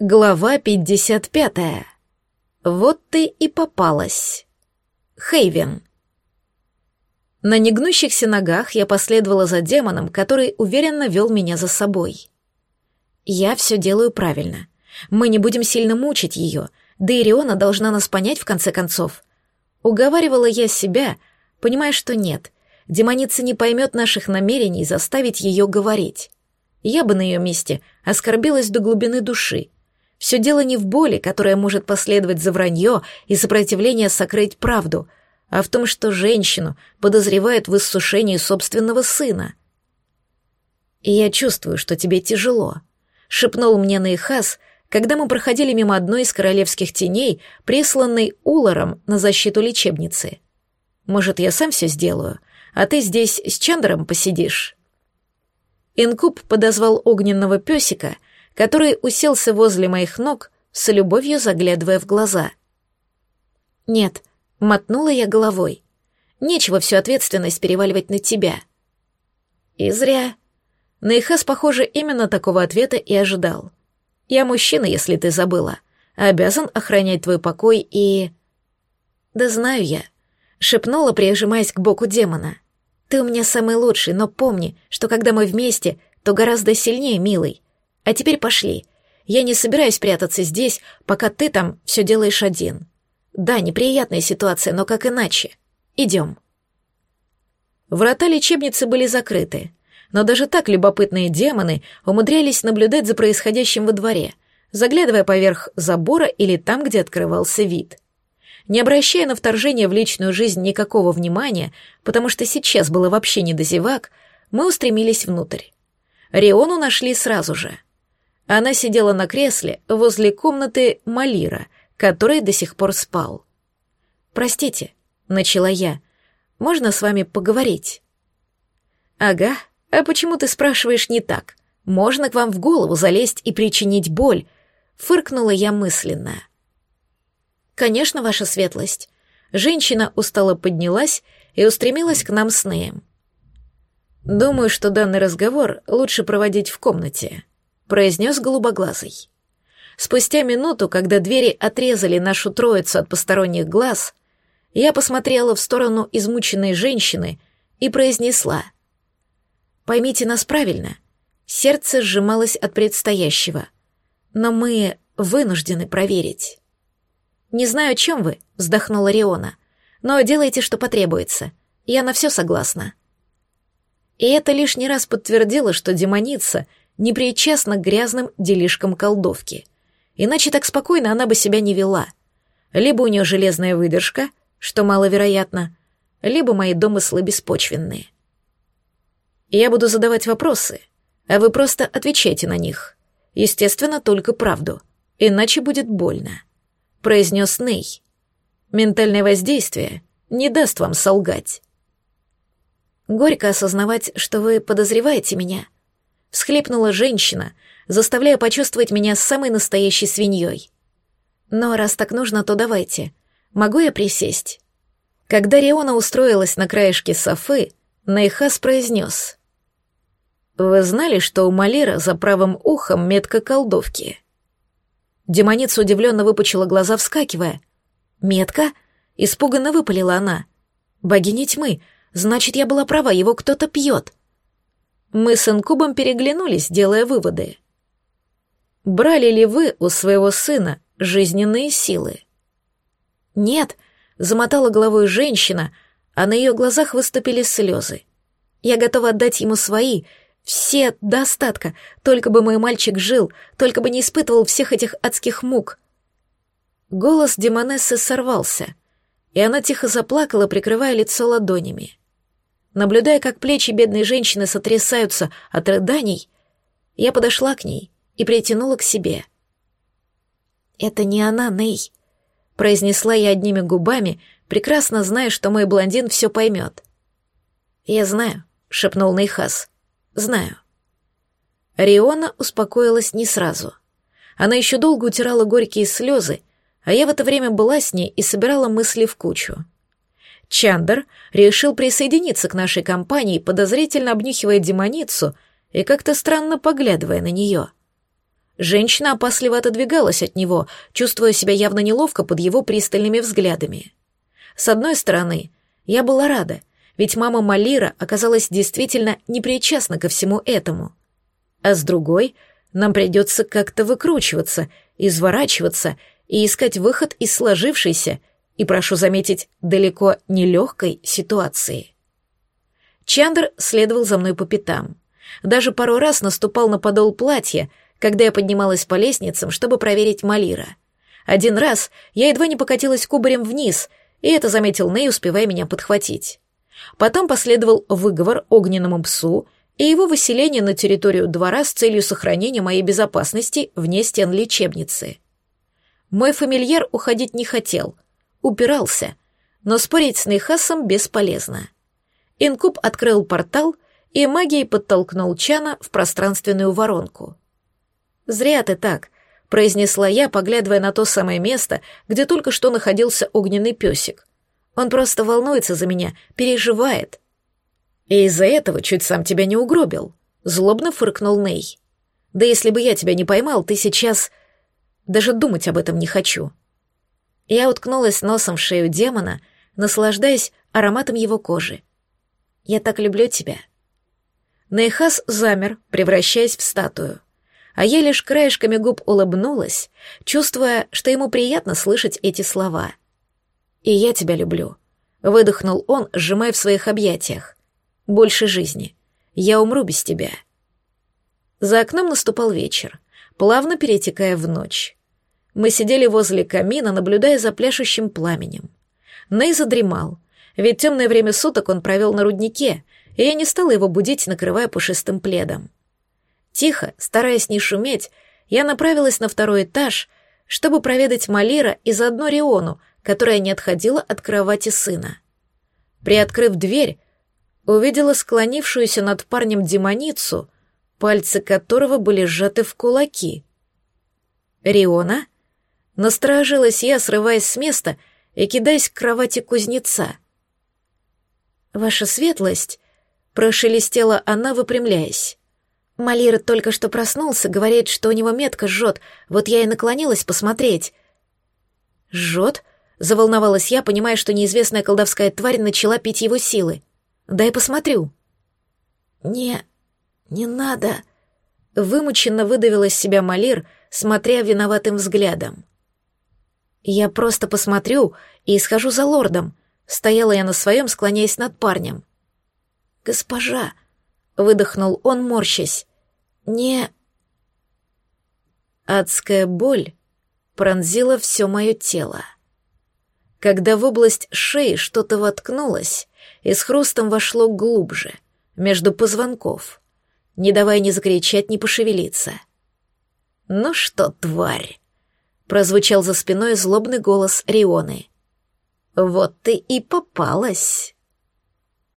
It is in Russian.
Глава 55. Вот ты и попалась. Хейвен. На негнущихся ногах я последовала за демоном, который уверенно вел меня за собой. Я все делаю правильно. Мы не будем сильно мучить ее, да и Риона должна нас понять в конце концов. Уговаривала я себя, понимая, что нет, демоница не поймет наших намерений заставить ее говорить. Я бы на ее месте оскорбилась до глубины души — все дело не в боли, которая может последовать за вранье и сопротивление сокрыть правду, а в том, что женщину подозревают в иссушении собственного сына. «И я чувствую, что тебе тяжело», — шепнул мне Нейхас, когда мы проходили мимо одной из королевских теней, присланной Уларом на защиту лечебницы. «Может, я сам все сделаю, а ты здесь с Чандером посидишь?» Инкуб подозвал огненного песика — который уселся возле моих ног, с любовью заглядывая в глаза. «Нет», — мотнула я головой. «Нечего всю ответственность переваливать на тебя». «И зря». Нейхас, похоже, именно такого ответа и ожидал. «Я мужчина, если ты забыла. Обязан охранять твой покой и...» «Да знаю я», — шепнула, прижимаясь к боку демона. «Ты у меня самый лучший, но помни, что когда мы вместе, то гораздо сильнее, милый. А теперь пошли. Я не собираюсь прятаться здесь, пока ты там все делаешь один. Да, неприятная ситуация, но как иначе? Идем. Врата лечебницы были закрыты, но даже так любопытные демоны умудрялись наблюдать за происходящим во дворе, заглядывая поверх забора или там, где открывался вид. Не обращая на вторжение в личную жизнь никакого внимания, потому что сейчас было вообще не до зевак, мы устремились внутрь. Риону нашли сразу же. Она сидела на кресле возле комнаты Малира, который до сих пор спал. «Простите», — начала я, — «можно с вами поговорить?» «Ага, а почему ты спрашиваешь не так? Можно к вам в голову залезть и причинить боль?» — фыркнула я мысленно. «Конечно, ваша светлость». Женщина устало поднялась и устремилась к нам с Неем. «Думаю, что данный разговор лучше проводить в комнате», произнес голубоглазый. Спустя минуту, когда двери отрезали нашу троицу от посторонних глаз, я посмотрела в сторону измученной женщины и произнесла. «Поймите нас правильно, сердце сжималось от предстоящего, но мы вынуждены проверить». «Не знаю, о чем вы», — вздохнула Риона, «но делайте, что потребуется. Я на все согласна». И это лишний раз подтвердило, что демоница — не причастна к грязным делишкам колдовки. Иначе так спокойно она бы себя не вела. Либо у нее железная выдержка, что маловероятно, либо мои домыслы беспочвенные. Я буду задавать вопросы, а вы просто отвечайте на них. Естественно, только правду, иначе будет больно», — произнес Ней. «Ментальное воздействие не даст вам солгать». Горько осознавать, что вы подозреваете меня — всхлипнула женщина, заставляя почувствовать меня самой настоящей свиньей. Но раз так нужно, то давайте. Могу я присесть? Когда Риона устроилась на краешке софы, Найхас произнес. «Вы знали, что у Малира за правым ухом метка колдовки?» Демоница удивленно выпучила глаза, вскакивая. «Метка?» — испуганно выпалила она. «Богиня тьмы, значит, я была права, его кто-то пьет». Мы с инкубом переглянулись, делая выводы. Брали ли вы у своего сына жизненные силы? Нет, замотала головой женщина, а на ее глазах выступили слезы. Я готова отдать ему свои, все до остатка, только бы мой мальчик жил, только бы не испытывал всех этих адских мук. Голос Демонессы сорвался, и она тихо заплакала, прикрывая лицо ладонями. Наблюдая, как плечи бедной женщины сотрясаются от рыданий, я подошла к ней и притянула к себе. «Это не она, Ней», — произнесла я одними губами, прекрасно зная, что мой блондин все поймет. «Я знаю», — шепнул Нейхас. «Знаю». Риона успокоилась не сразу. Она еще долго утирала горькие слезы, а я в это время была с ней и собирала мысли в кучу. Чандер решил присоединиться к нашей компании, подозрительно обнюхивая демоницу и как-то странно поглядывая на нее. Женщина опасливо отодвигалась от него, чувствуя себя явно неловко под его пристальными взглядами. С одной стороны, я была рада, ведь мама Малира оказалась действительно непричастна ко всему этому. А с другой, нам придется как-то выкручиваться, изворачиваться и искать выход из сложившейся, и, прошу заметить, далеко не легкой ситуации. Чандр следовал за мной по пятам. Даже пару раз наступал на подол платья, когда я поднималась по лестницам, чтобы проверить Малира. Один раз я едва не покатилась кубарем вниз, и это заметил Ней, успевая меня подхватить. Потом последовал выговор огненному псу и его выселение на территорию двора с целью сохранения моей безопасности вне стен лечебницы. Мой фамильяр уходить не хотел, упирался, но спорить с Нейхасом бесполезно. Инкуб открыл портал и магией подтолкнул Чана в пространственную воронку. «Зря ты так», — произнесла я, поглядывая на то самое место, где только что находился огненный песик. «Он просто волнуется за меня, переживает». «И из-за этого чуть сам тебя не угробил», — злобно фыркнул Ней. «Да если бы я тебя не поймал, ты сейчас...» Даже думать об этом не хочу. Я уткнулась носом в шею демона, наслаждаясь ароматом его кожи. Я так люблю тебя. Нейхас замер, превращаясь в статую. А я лишь краешками губ улыбнулась, чувствуя, что ему приятно слышать эти слова. «И я тебя люблю», — выдохнул он, сжимая в своих объятиях. «Больше жизни. Я умру без тебя». За окном наступал вечер, плавно перетекая в ночь. Мы сидели возле камина, наблюдая за пляшущим пламенем. Ней задремал, ведь темное время суток он провел на руднике, и я не стала его будить, накрывая пушистым пледом. Тихо, стараясь не шуметь, я направилась на второй этаж, чтобы проведать Малира и заодно Риону, которая не отходила от кровати сына. Приоткрыв дверь, увидела склонившуюся над парнем демоницу, пальцы которого были сжаты в кулаки. «Риона?» Насторожилась я, срываясь с места и кидаясь к кровати кузнеца — «Ваша светлость», — прошелестела она, выпрямляясь. Малир только что проснулся, говорит, что у него метка жжет, вот я и наклонилась посмотреть. «Жжет?» — заволновалась я, понимая, что неизвестная колдовская тварь начала пить его силы. «Дай посмотрю». «Не... не надо...» — вымученно выдавила из себя Малир, смотря виноватым взглядом. «Я просто посмотрю и схожу за лордом», Стояла я на своем, склоняясь над парнем. «Госпожа!» — выдохнул он, морщась. «Не...» Адская боль пронзила все мое тело. Когда в область шеи что-то воткнулось и с хрустом вошло глубже, между позвонков, не давая ни закричать, ни пошевелиться. «Ну что, тварь!» — прозвучал за спиной злобный голос Рионы — вот ты и попалась.